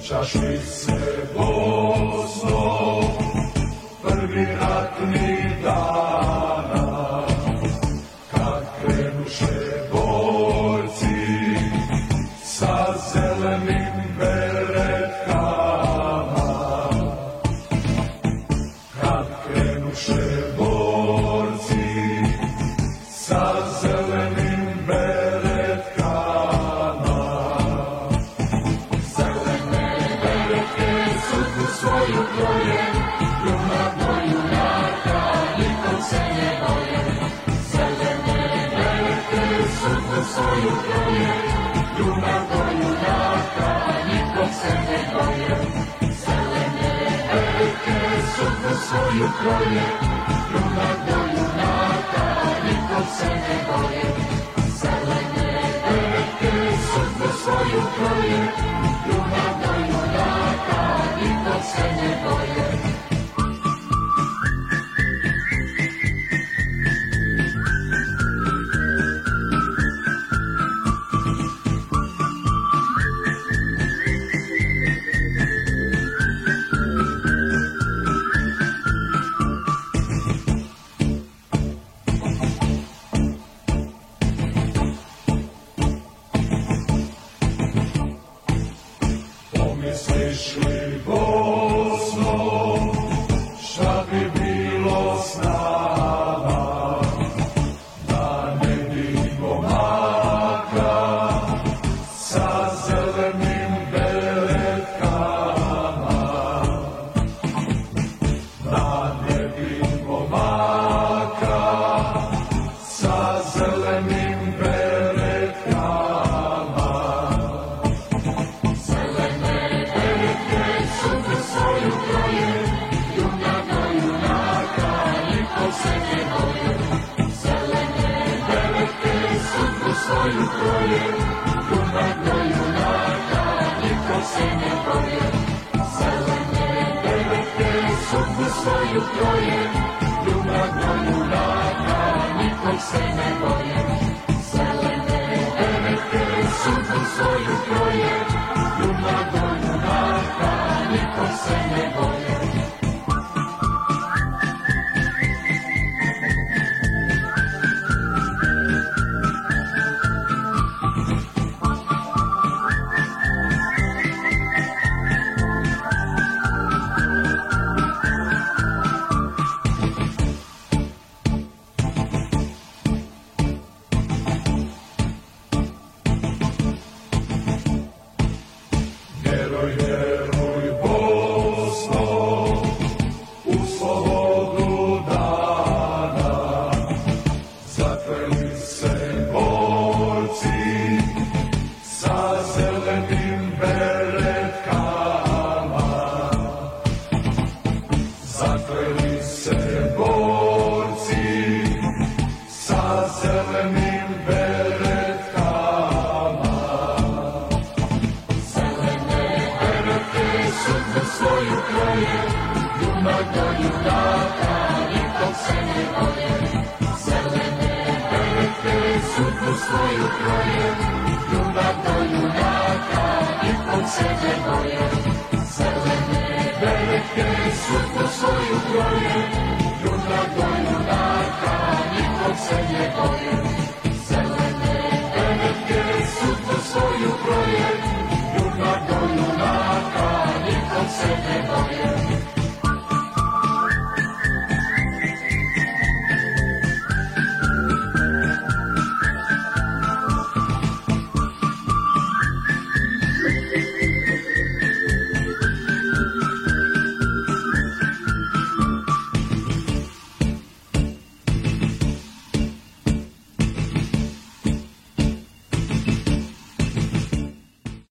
sećaš li se Bosno, prvi ratni dana, kad krenuše borci sa zelenim beretkama, kad krenuše svoju boje, ljubav do junaka, nikog se ne boje. Zelene reke sutra svoju kroje, ljubav do junaka, nikog se ne boje. Zelene reke sutra svoju kroje, soy un troller, tu barco y se me coye. Sálvame de regreso, tú soy un se me coye. Sálvame de regreso. Quero yo mnogo junaka i to se ne boje. Zelene velike sudbu svoju kroje, ljubav do junaka i to se ne boje. Zelene velike sudbu svoju kroje,